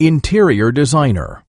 Interior designer.